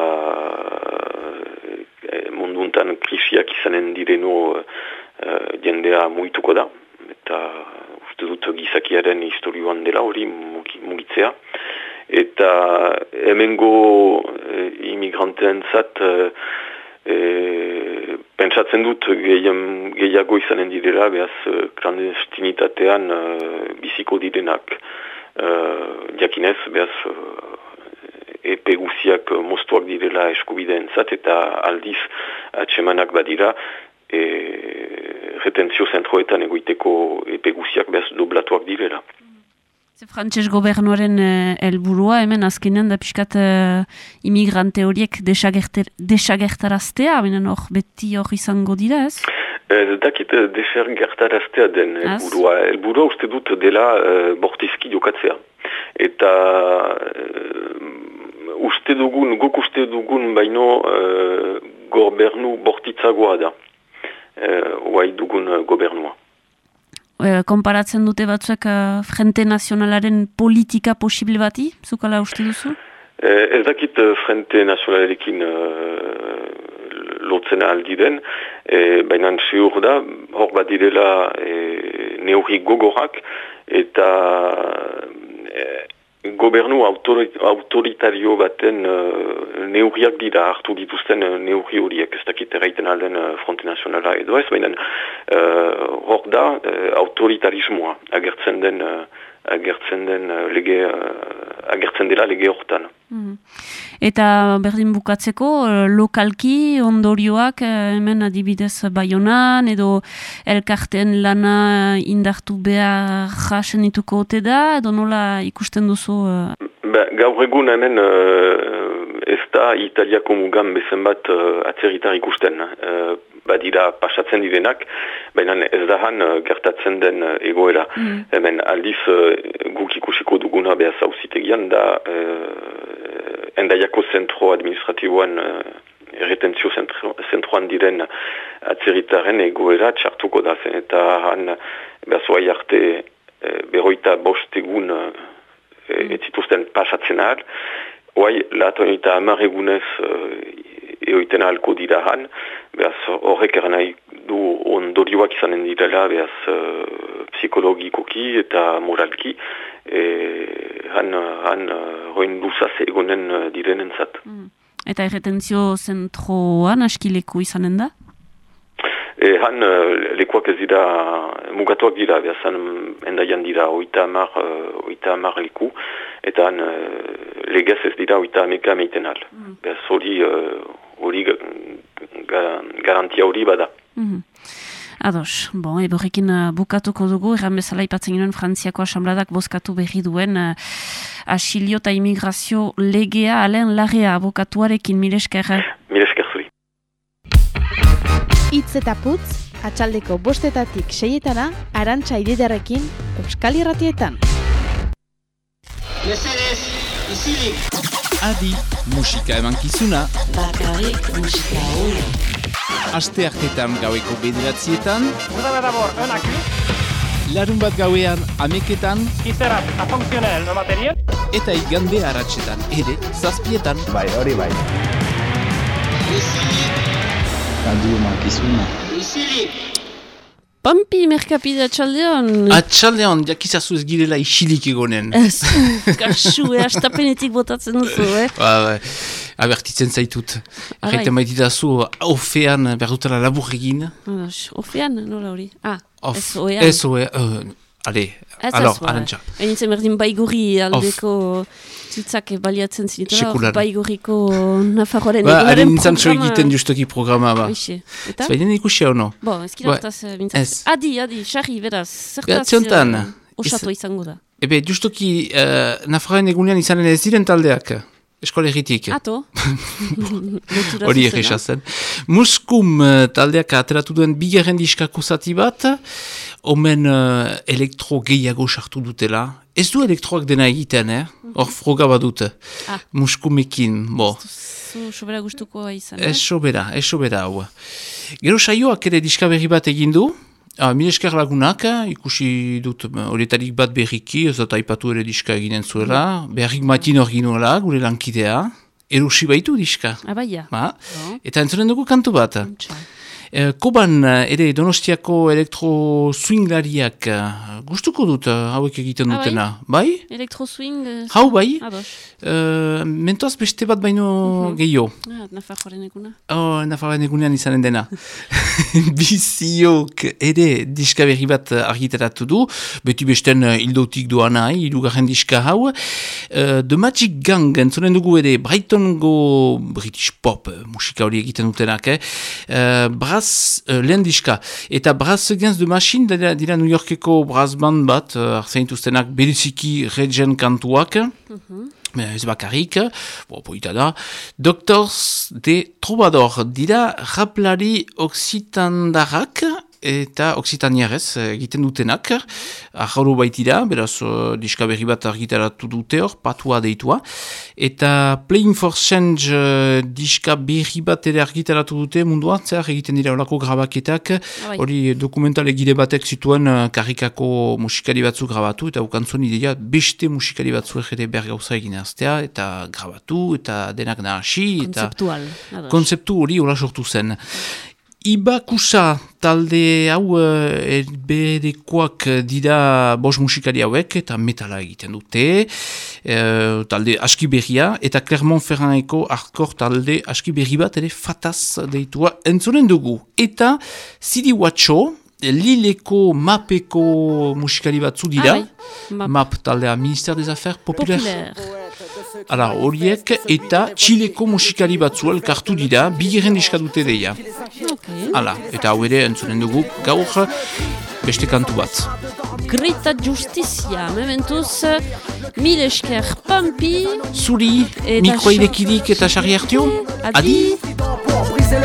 S: uh, munduntan krisiak izanen direno uh, uh, jendea mugituko da, eta uste dut gizakiaren historioan dela hori mugitzea. Eta hemengo e, imigranteen zat, e, e, pentsatzen dut gehiago izanen direla, behaz klandestinitatean e, biziko direnak. E, jakinez, behaz epe guziak moztuak direla eskubideen zat, eta aldiz atsemanak badira, e, retentzio zentroetan egoiteko epe guziak behaz doblatuak direla.
A: Ze frantses gobernuaren uh, elburua, hemen azkenean da pixkat uh, imigrante horiek desagertaraztea, benen hor beti hor izango dira ez?
S: Ez dakit desagertaraztea den elburua. Elburua uste dut dela uh, bortizki jokatzea. Eta uh, uste dugun, guk uste dugun baino uh, gobernu bortitzagoa da. Uh, dugun uh, gobernua.
A: E, konparatzen dute batzuek uh, Frente Nazionalaren politika posible bati, zukala uste duzu?
S: Eh, ez dakit Frente Nazionalarekin lotzen aldi den, eh, baina ziur da, hor bat direla eh, neurri gogorak, eta eh, gobernu autoritario baten uh, neurriak dira hartu dituzten uh, neurri horiek, ez dakit erraiten alden uh, Fronte Nazionala edo ez, baina hor da autoritarismoa agertzen den agertzen den lege agertzen dela lege hortan.
A: Mm. Eta berdin bukatzeko, eh, lokalki ondorioak eh, hemen adibidez baionan edo elkarten lana indartu behar jasen ote da, edo nola ikusten duzu?
S: Eh? Ba, gaur egun hemen ez da italiako mugan bezen bat atzeritar ikusten. Badira pasatzen direnak, baina ez da han gertatzen den egoera. Mm. Hemen aldiz guk ikusiko duguna behaz hauzitegian da endaiako zentro administratiboan uh, retentzio zentroan diren atzeritaren egoera txartuko da zen eta han behazoai arte uh, berroita bostegun uh, mm. ez zituzten pasatzen ahal oai laton eta amar egunez uh, eoiten ahalko dira han behaz horrek eran nahi du ondorioak izanen direla behaz uh, psikologikoki eta moralki e, han, han roin luzaz egonen uh, direnen zat. Mm.
A: Eta erretentzio zentroan askileko izanen da?
S: E, han uh, lekuak ez dira mugatuak dira, behazan endaian dira oita amar, uh, oita amar leku, eta han uh, legez ez dira oita ameka meiten al. Mm. Behaz hori, hori garantia hori bada.
A: Mm Ados, bon, eborrekin uh, bukatuko dugu, erran bezala ipatzen ginen Frantziako asambladak bozkatu berri duen uh, asilio eta imigrazio legea, alen lagea abokatuarekin, milesker.
S: Milesker zuri.
R: Itz eta putz, atxaldeko bostetatik seietana, arantxa ididarekin, euskal irratietan.
I: Mesedez, izilik.
J: Adi, musika eman kizuna.
K: Bakarrik musika hori.
J: Aste hartetan gaueko bederatzietan.
L: Vous d'abord un
J: Larun bat gauean ameketan.
L: Izerat, a fonctionnel, no materiel.
J: Eta igande haratsetan, ere, zazpietan.
M: Bai, hori bai. Radio Makizuna.
A: Pampi merkapide atxaldeon.
J: Atxaldeon, jakizazu ez girela isilik egonen.
A: Ez, kasu, eh, astapenetik botatzen duzu, eh?
J: Ba, ba, abertitzen zaitut. Erraiten baitita zu, ofean berdutela labur egin.
A: Ofean, nola hori? Ah,
J: ez oean. Ez oean, uh, ale, alor, alantxa.
A: Enitzen berdin baiguri aldeko... Zitzak baliatzen zinitela, baiguriko Nafarroaren
J: ba, egaren programa. Ba, egiten justoki programa, ba.
A: Eta?
J: Zbaiden ikusi hau, no?
A: Bo, ezkira ba, ez. Adi, adi, xarri, beraz, zertaz
J: uh,
A: osato izango da.
J: Ebe, justoki uh, Nafarroaren egunean izanen ez diren taldeak. Eskolegitik.
A: Ato.
J: Hori egisazen. Muskum uh, taldeak ateratu duen bigarren diskako zati bat, omen uh, elektro gehiago sartu dutela. Ez du elektroak dena egiten, eh? Hor mhm. froga badut. Ah. Muskumekin, bo.
A: Zu sobera gustuko izan,
J: eh? Ez sobera, ez sobera hau. Gero saioak ere diska berri bat egin du. Ah, Mil esker lagunak, ikusi dut horietarik bat berriki, ez dut aipatu ere diska eginen zuela, mm. berrik matin hor ginoela, gure lankidea, erusi baitu diska.
A: Abaia.
J: Ba? Eta entzunen dugu kantu bat. E, koban, ere, donostiako elektro-swinglariak, gustuko dut hauek egiten
A: ah,
J: dutena. Bai?
A: Elektro-swing?
J: Hau bai?
A: Ados.
J: Uh, mentoaz beste bat baino uh -huh. gehiago.
A: Ah, Nafarroaren eguna.
J: Oh, Nafarroaren egunean izanen dena. Biziok ere diska berri bat argitaratu du, beti besten hildotik doana, irugarren diska hau. Uh, The Magic Gang, entzonen dugu ere, Brightongo British Pop musika hori egiten dutenak, eh? Uh, Brass, uh, lehen diska, eta Brass Against the Machine, dira, dira New Yorkeko brass band bat, uh, arzaintuztenak beriziki regen kantuak, ez bakarrik, bo, poita da, Doctors de Troubadour, dira raplari oksitandarrak, eta oksitaniarez egiten dutenak, aharu baitira, beraz uh, diska berri bat argitaratu dute hor, patua deitua, eta Playing for Change uh, diska berri bat ere argitaratu dute mundua, zer egiten dira olako grabaketak, hori dokumental egide batek zituen uh, karikako musikari batzu grabatu, eta ukantzuen ideia beste musikari batzu ere behar gauza egin aztea, eta grabatu, eta denak nahasi, eta konzeptu hori hola sortu zen. Ibakusa talde hau e, berekoak dira bos musikari hauek eta metala egiten dute, e, talde aski berria, eta Clermont-Ferraneko arkor talde aski berri bat ere fataz deitua entzonen dugu. Eta Sidi Watcho, Lileko mapeko musikari batzu dira, ah, map. map taldea Ministère des Affaires Populaires. Hala, horiek eta Txileko musikari batzu elkartu dira, bigeren diskadute deia. Hala, eta hau ere entzunen dugu gaur beste kantu bat.
A: Grita Justizia, mementuz, mil esker Pampi,
J: Zuri, mikroidekidik eta xarri hartio, adi!
Q: briser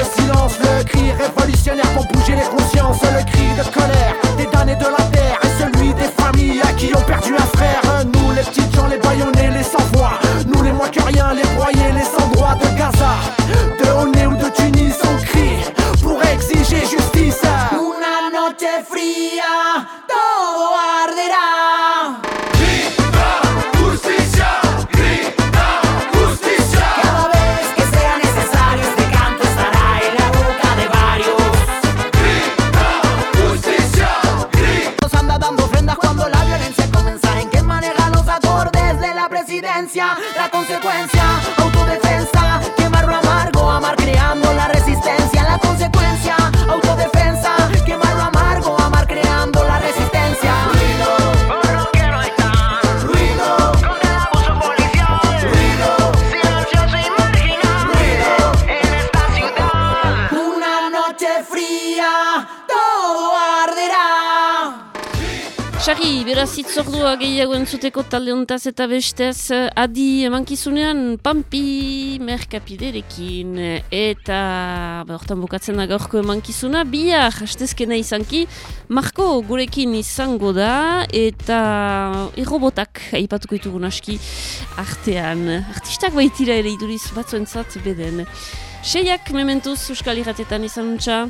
A: Itzordua gehiago entzuteko talde hontaz eta bestez adi emankizunean Pampi merkapiderekin eta behortan bukatzen da gaurko emankizuna bihar hastezkena izanki Marko gurekin izango da eta errobotak aipatuko ditugun aski artean. Artistak baitira ere iduriz batzuentzat beden. Seiak mementuz Euskal Iratetan izan untxa